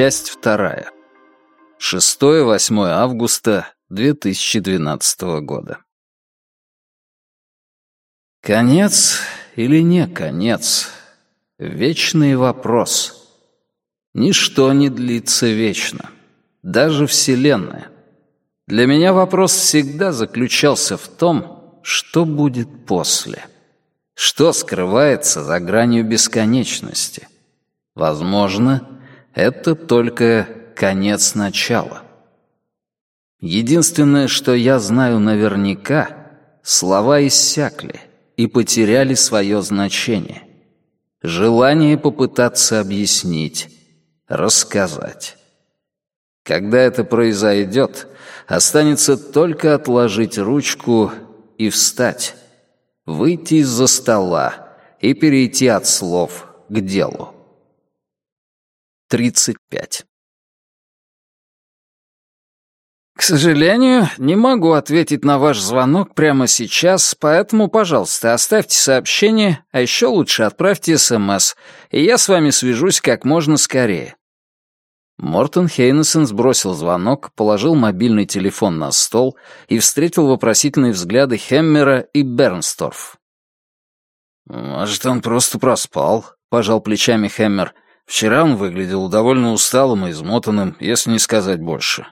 Часть вторая. 6-8 августа 2012 года. Конец или не конец? Вечный вопрос. Ничто не длится вечно. Даже Вселенная. Для меня вопрос всегда заключался в том, что будет после. Что скрывается за гранью бесконечности? Возможно, это только конец начала. Единственное, что я знаю наверняка, слова иссякли и потеряли свое значение. Желание попытаться объяснить, рассказать. Когда это произойдет, останется только отложить ручку и встать, выйти из-за стола и перейти от слов к делу. 35. К сожалению, не могу ответить на ваш звонок прямо сейчас, поэтому, пожалуйста, оставьте сообщение, а еще лучше отправьте СМС, и я с вами свяжусь как можно скорее. Мортон Хейнесон сбросил звонок, положил мобильный телефон на стол и встретил вопросительные взгляды Хеммера и Бернсторф. «Может, он просто проспал», — пожал плечами Хеммер. Вчера он выглядел довольно усталым и измотанным, если не сказать больше.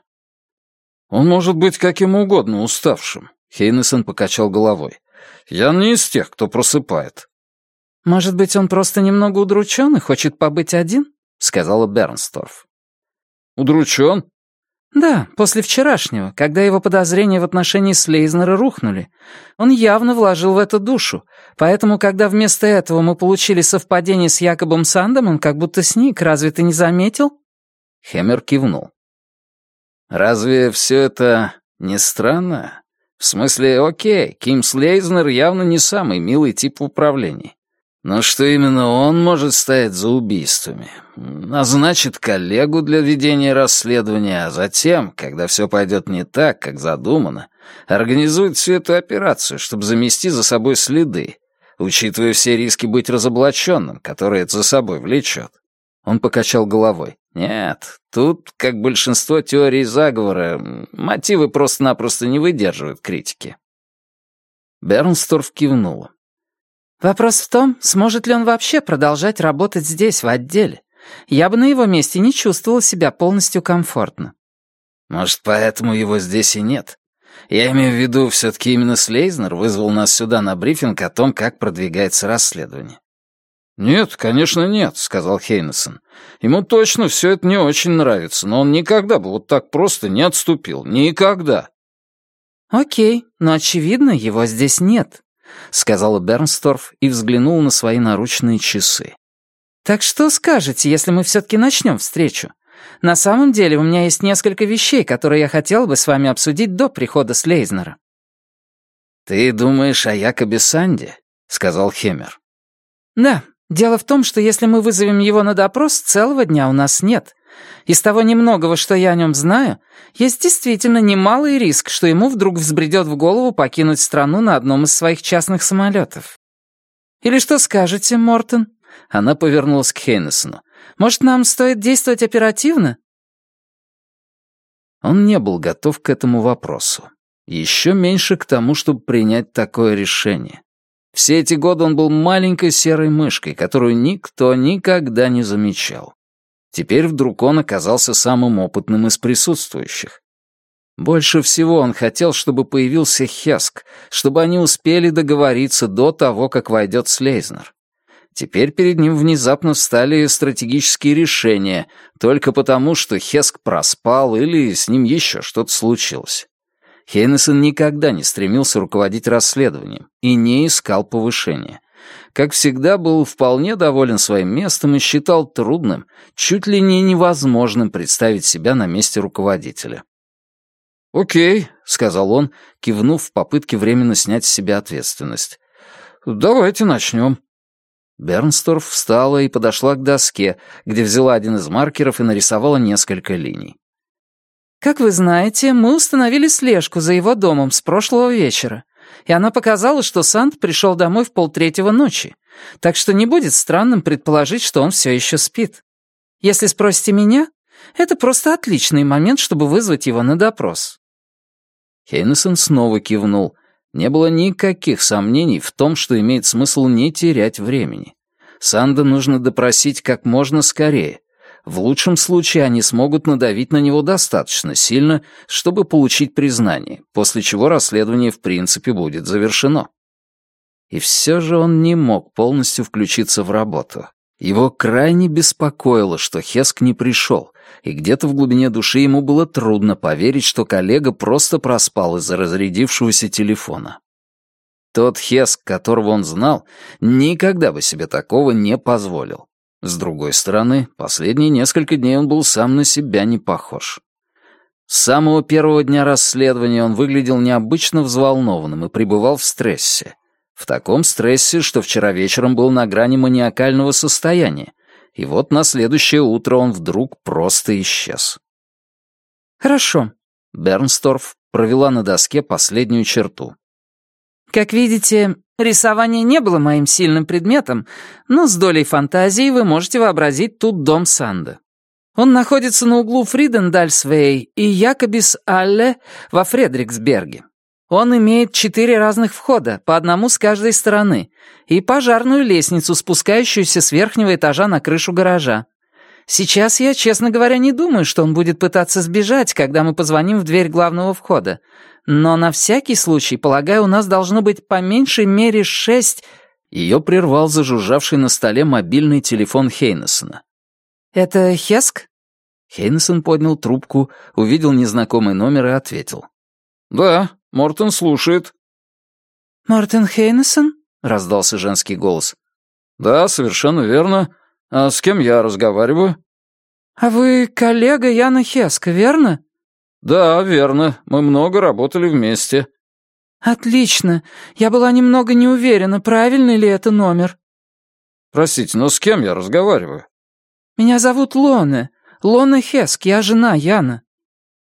Он может быть каким угодно уставшим. Хейнесон покачал головой. Я не из тех, кто просыпает. Может быть, он просто немного удручен и хочет побыть один? Сказала Бернсторф. Удручен? Да, после вчерашнего, когда его подозрения в отношении Слейзнера рухнули. Он явно вложил в это душу, поэтому, когда вместо этого мы получили совпадение с Якобом Сандом, он как будто сник, разве ты не заметил?» Хемер кивнул. «Разве все это не странно? В смысле, окей, Ким Слейзнер явно не самый милый тип в управлении. Но что именно он может стоять за убийствами? Назначит коллегу для ведения расследования, а затем, когда все пойдет не так, как задумано, организует всю эту операцию, чтобы замести за собой следы, учитывая все риски быть разоблаченным, которые это за собой влечет. Он покачал головой. Нет, тут, как большинство теорий заговора, мотивы просто-напросто не выдерживают критики. Бернсторф кивнула. Вопрос в том, сможет ли он вообще продолжать работать здесь, в отделе. Я бы на его месте не чувствовала себя полностью комфортно. Может, поэтому его здесь и нет? Я имею в виду, все-таки именно Слейзнер вызвал нас сюда на брифинг о том, как продвигается расследование. «Нет, конечно, нет», — сказал Хейнесон. «Ему точно все это не очень нравится, но он никогда бы вот так просто не отступил. Никогда». «Окей, но, очевидно, его здесь нет», — сказала Бернсторф и взглянула на свои наручные часы. «Так что скажете, если мы все-таки начнем встречу? На самом деле у меня есть несколько вещей, которые я хотела бы с вами обсудить до прихода Слейзнера». «Ты думаешь о Якобе Санде?» — сказал Хемер. «Да, дело в том, что если мы вызовем его на допрос, целого дня у нас нет. Из того немногого, что я о нем знаю, есть действительно немалый риск, что ему вдруг взбредет в голову покинуть страну на одном из своих частных самолетов. Или что скажете, Мортон?» Она повернулась к Хейнесону. «Может, нам стоит действовать оперативно?» Он не был готов к этому вопросу. Еще меньше к тому, чтобы принять такое решение. Все эти годы он был маленькой серой мышкой, которую никто никогда не замечал. Теперь вдруг он оказался самым опытным из присутствующих. Больше всего он хотел, чтобы появился Хеск, чтобы они успели договориться до того, как войдет Слейзнер. Теперь перед ним внезапно встали стратегические решения, только потому, что Хеск проспал или с ним еще что-то случилось. Хейнесон никогда не стремился руководить расследованием и не искал повышения как всегда, был вполне доволен своим местом и считал трудным, чуть ли не невозможным представить себя на месте руководителя. «Окей», — сказал он, кивнув в попытке временно снять с себя ответственность. «Давайте начнем». Бернсторф встала и подошла к доске, где взяла один из маркеров и нарисовала несколько линий. «Как вы знаете, мы установили слежку за его домом с прошлого вечера, и она показала, что Сант пришел домой в полтретьего ночи, так что не будет странным предположить, что он все еще спит. Если спросите меня, это просто отличный момент, чтобы вызвать его на допрос». Хейнесон снова кивнул. Не было никаких сомнений в том, что имеет смысл не терять времени. Санда нужно допросить как можно скорее. В лучшем случае они смогут надавить на него достаточно сильно, чтобы получить признание, после чего расследование в принципе будет завершено. И все же он не мог полностью включиться в работу. Его крайне беспокоило, что Хеск не пришел, и где-то в глубине души ему было трудно поверить, что коллега просто проспал из-за разрядившегося телефона. Тот Хеск, которого он знал, никогда бы себе такого не позволил. С другой стороны, последние несколько дней он был сам на себя не похож. С самого первого дня расследования он выглядел необычно взволнованным и пребывал в стрессе. В таком стрессе, что вчера вечером был на грани маниакального состояния, и вот на следующее утро он вдруг просто исчез. «Хорошо», — Бернсторф провела на доске последнюю черту. «Как видите, рисование не было моим сильным предметом, но с долей фантазии вы можете вообразить тут дом Санда. Он находится на углу Фридендальсвей и Якобис-Алле во Фредриксберге. Он имеет четыре разных входа, по одному с каждой стороны, и пожарную лестницу, спускающуюся с верхнего этажа на крышу гаража. Сейчас я, честно говоря, не думаю, что он будет пытаться сбежать, когда мы позвоним в дверь главного входа. Но на всякий случай, полагаю, у нас должно быть по меньшей мере шесть...» Ее прервал зажужжавший на столе мобильный телефон Хейнесона. «Это Хеск?» Хейнесон поднял трубку, увидел незнакомый номер и ответил. «Да, Мортон слушает». «Мортен Хейнесон?» — раздался женский голос. «Да, совершенно верно. А с кем я разговариваю?» «А вы коллега Яна Хеска, верно?» «Да, верно. Мы много работали вместе». «Отлично. Я была немного не уверена, правильный ли это номер». «Простите, но с кем я разговариваю?» «Меня зовут Лона. Лона Хеск, я жена Яна».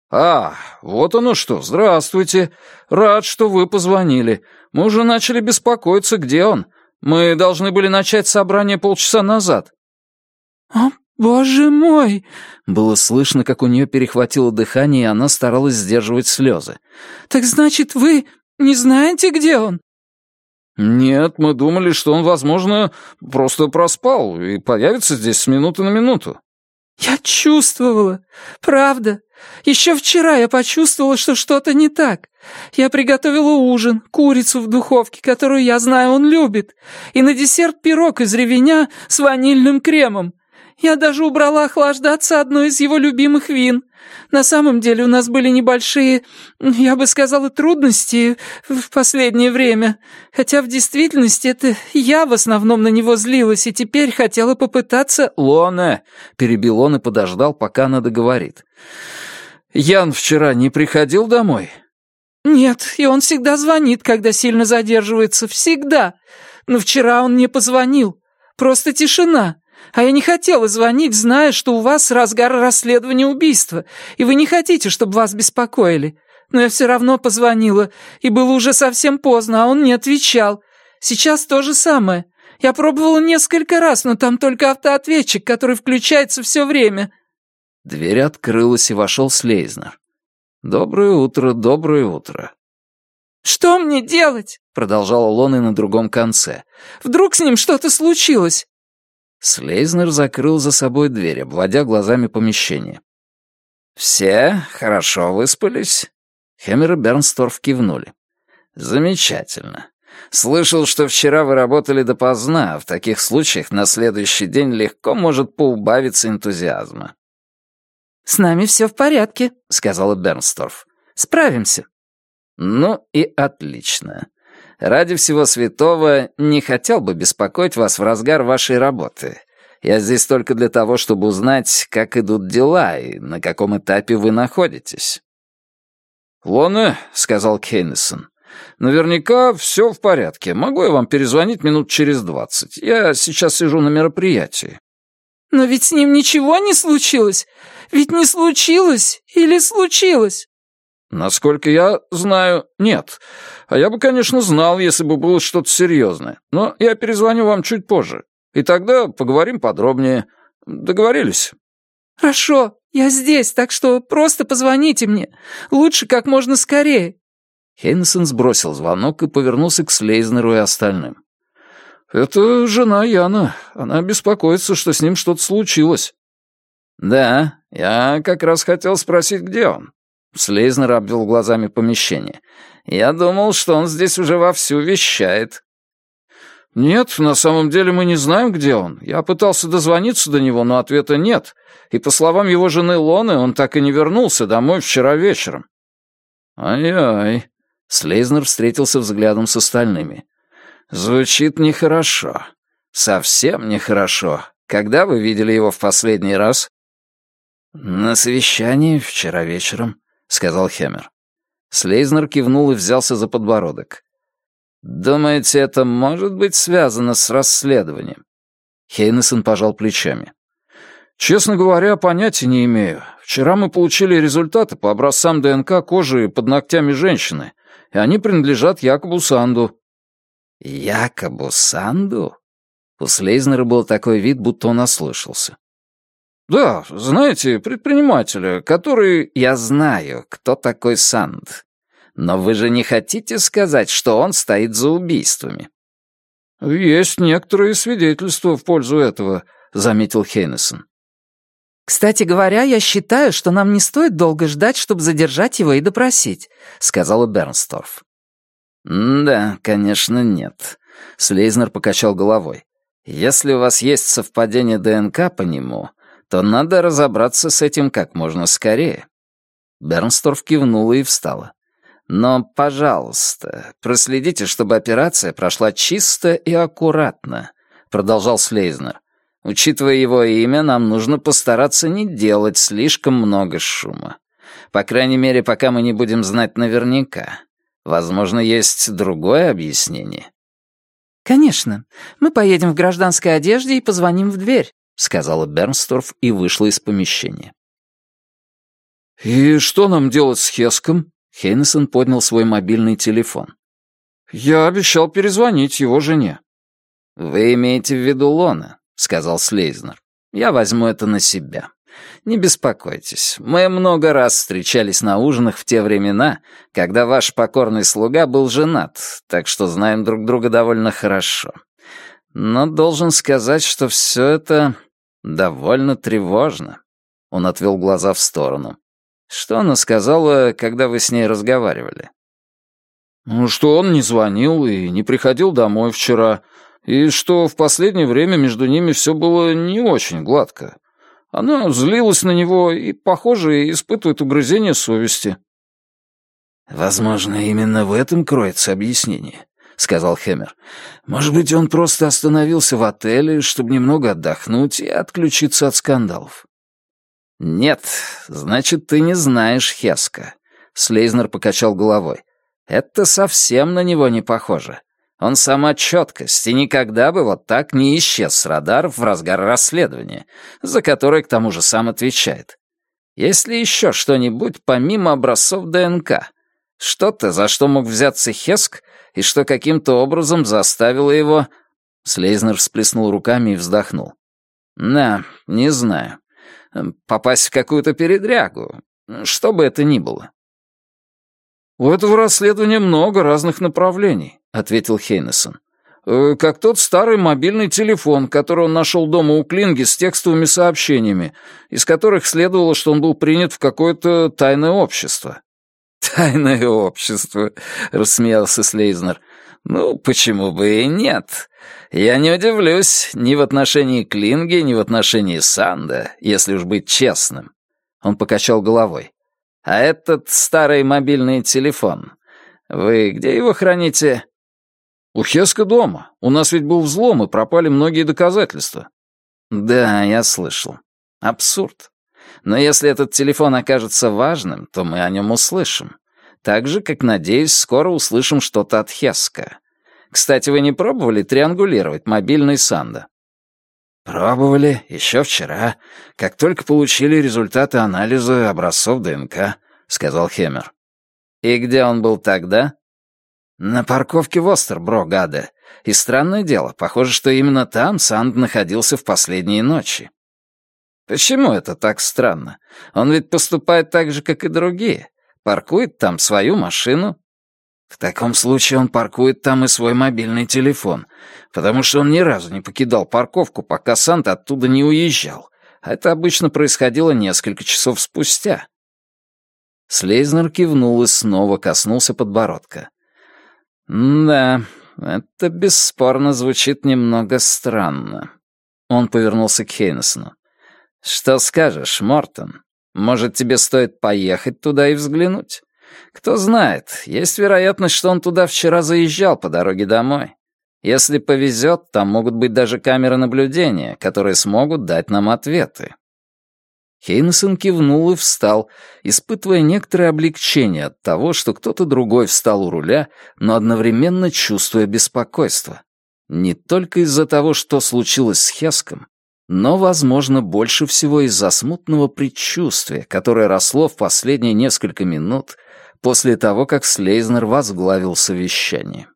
«А, вот оно что, здравствуйте. Рад, что вы позвонили. Мы уже начали беспокоиться, где он. Мы должны были начать собрание полчаса назад». «О, боже мой!» Было слышно, как у нее перехватило дыхание, и она старалась сдерживать слезы. «Так значит, вы не знаете, где он?» «Нет, мы думали, что он, возможно, просто проспал и появится здесь с минуты на минуту». «Я чувствовала. Правда. Еще вчера я почувствовала, что что-то не так. Я приготовила ужин, курицу в духовке, которую я знаю он любит, и на десерт пирог из ревеня с ванильным кремом. Я даже убрала охлаждаться одно из его любимых вин. На самом деле у нас были небольшие, я бы сказала, трудности в последнее время. Хотя в действительности это я в основном на него злилась и теперь хотела попытаться...» «Лона!» — перебил он и подождал, пока она договорит. «Ян вчера не приходил домой?» «Нет, и он всегда звонит, когда сильно задерживается. Всегда. Но вчера он не позвонил. Просто тишина. А я не хотела звонить, зная, что у вас разгар расследования убийства, и вы не хотите, чтобы вас беспокоили. Но я все равно позвонила, и было уже совсем поздно, а он не отвечал. Сейчас то же самое. Я пробовала несколько раз, но там только автоответчик, который включается все время». Дверь открылась, и вошел Слейзнер. «Доброе утро, доброе утро». «Что мне делать?» — продолжала Лоны на другом конце. «Вдруг с ним что-то случилось?» Слейзнер закрыл за собой дверь, обводя глазами помещение. «Все хорошо выспались?» Хемер и Бернсторф кивнули. «Замечательно. Слышал, что вчера вы работали допоздна, а в таких случаях на следующий день легко может поубавиться энтузиазма». «С нами все в порядке», — сказала Бернсторф. «Справимся». «Ну и отлично. Ради всего святого не хотел бы беспокоить вас в разгар вашей работы. Я здесь только для того, чтобы узнать, как идут дела и на каком этапе вы находитесь». «Лоне», — сказал Кейнесон, Наверняка все в порядке. Могу я вам перезвонить минут через двадцать? Я сейчас сижу на мероприятии». «Но ведь с ним ничего не случилось. Ведь не случилось или случилось?» «Насколько я знаю, нет. А я бы, конечно, знал, если бы было что-то серьезное. Но я перезвоню вам чуть позже. И тогда поговорим подробнее. Договорились?» «Хорошо, я здесь, так что просто позвоните мне. Лучше как можно скорее». Хейнсон сбросил звонок и повернулся к Слейзнеру и остальным. «Это жена Яна. Она беспокоится, что с ним что-то случилось». «Да, я как раз хотел спросить, где он». Слейзнер обвел глазами помещение. «Я думал, что он здесь уже вовсю вещает». «Нет, на самом деле мы не знаем, где он. Я пытался дозвониться до него, но ответа нет. И по словам его жены Лоны, он так и не вернулся домой вчера вечером». «Ай-ай», — Слейзнер встретился взглядом с остальными. «Звучит нехорошо. Совсем нехорошо. Когда вы видели его в последний раз?» «На совещании вчера вечером», — сказал Хемер. Слейзнер кивнул и взялся за подбородок. «Думаете, это может быть связано с расследованием?» Хейнесон пожал плечами. «Честно говоря, понятия не имею. Вчера мы получили результаты по образцам ДНК кожи под ногтями женщины, и они принадлежат Якобу Санду». «Якобу Санду?» У Слейзнера был такой вид, будто он ослышался. «Да, знаете, предпринимателя, который...» «Я знаю, кто такой Санд. Но вы же не хотите сказать, что он стоит за убийствами?» «Есть некоторые свидетельства в пользу этого», — заметил Хейнесон. «Кстати говоря, я считаю, что нам не стоит долго ждать, чтобы задержать его и допросить», — сказала Бернсторф. «Да, конечно, нет», — Слейзнер покачал головой. «Если у вас есть совпадение ДНК по нему, то надо разобраться с этим как можно скорее». Бернсторф кивнула и встала. Но, пожалуйста, проследите, чтобы операция прошла чисто и аккуратно», — продолжал Слейзнер. «Учитывая его имя, нам нужно постараться не делать слишком много шума. По крайней мере, пока мы не будем знать наверняка. Возможно, есть другое объяснение». «Конечно. Мы поедем в гражданской одежде и позвоним в дверь», — сказала Бернсторф и вышла из помещения. «И что нам делать с Хеском?» Хейнесон поднял свой мобильный телефон. «Я обещал перезвонить его жене». «Вы имеете в виду Лона», — сказал Слейзнер. «Я возьму это на себя. Не беспокойтесь, мы много раз встречались на ужинах в те времена, когда ваш покорный слуга был женат, так что знаем друг друга довольно хорошо. Но должен сказать, что все это довольно тревожно». Он отвел глаза в сторону. Что она сказала, когда вы с ней разговаривали? Ну, что он не звонил и не приходил домой вчера, и что в последнее время между ними все было не очень гладко. Она злилась на него и, похоже, испытывает угрызение совести. «Возможно, именно в этом кроется объяснение», — сказал Хэмер. «Может быть, он просто остановился в отеле, чтобы немного отдохнуть и отключиться от скандалов. «Нет, значит, ты не знаешь Хеска», — Слейзнер покачал головой. «Это совсем на него не похоже. Он сама четкость и никогда бы вот так не исчез с радаров в разгар расследования, за которое к тому же сам отвечает. Есть ли еще что-нибудь помимо образцов ДНК? Что-то, за что мог взяться Хеск, и что каким-то образом заставило его...» Слейзнер всплеснул руками и вздохнул. «Да, не знаю. Попасть в какую-то передрягу, что бы это ни было. «У этого расследования много разных направлений», — ответил Хейнесон. «Э, «Как тот старый мобильный телефон, который он нашел дома у Клинги с текстовыми сообщениями, из которых следовало, что он был принят в какое-то тайное общество». «Тайное общество», — рассмеялся Слейзнер. «Ну, почему бы и нет? Я не удивлюсь ни в отношении Клинги, ни в отношении Санда, если уж быть честным». Он покачал головой. «А этот старый мобильный телефон, вы где его храните?» «У Хеска дома. У нас ведь был взлом, и пропали многие доказательства». «Да, я слышал. Абсурд. Но если этот телефон окажется важным, то мы о нем услышим. Так же, как, надеюсь, скоро услышим что-то от Хеска. Кстати, вы не пробовали триангулировать мобильный Санда? «Пробовали, еще вчера, как только получили результаты анализа образцов ДНК», — сказал Хемер. «И где он был тогда?» «На парковке в Остербро, гада. И странное дело, похоже, что именно там Санд находился в последние ночи». «Почему это так странно? Он ведь поступает так же, как и другие. Паркует там свою машину, в таком случае он паркует там и свой мобильный телефон, потому что он ни разу не покидал парковку, пока Санта оттуда не уезжал. А это обычно происходило несколько часов спустя. Слейзнер кивнул и снова коснулся подбородка. «Да, это бесспорно звучит немного странно». Он повернулся к Хейнесону. «Что скажешь, Мортон? Может, тебе стоит поехать туда и взглянуть? Кто знает, есть вероятность, что он туда вчера заезжал по дороге домой. Если повезет, там могут быть даже камеры наблюдения, которые смогут дать нам ответы». Хейнесон кивнул и встал, испытывая некоторое облегчение от того, что кто-то другой встал у руля, но одновременно чувствуя беспокойство. Не только из-за того, что случилось с Хеском, но, возможно, больше всего из-за смутного предчувствия, которое росло в последние несколько минут после того, как Слейзнер возглавил совещание.